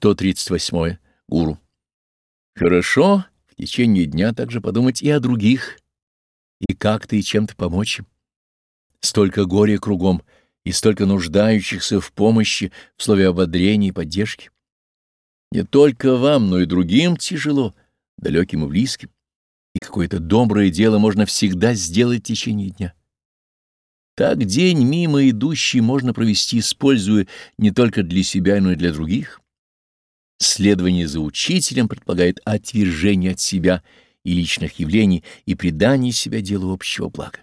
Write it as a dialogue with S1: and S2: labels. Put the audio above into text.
S1: 138. Гуру. Хорошо в течение дня также подумать и о других, и как-то и чем-то помочь им. Столько горя кругом и столько нуждающихся в помощи в слове ободрения и поддержки. Не только вам, но и другим тяжело, далеким и близким. И какое-то доброе дело можно всегда сделать в течение дня. Так день мимо идущий можно провести, используя не только для себя, но и для других. Следование за учителем предполагает отвержение от себя и личных явлений и предание себя делу общего блага.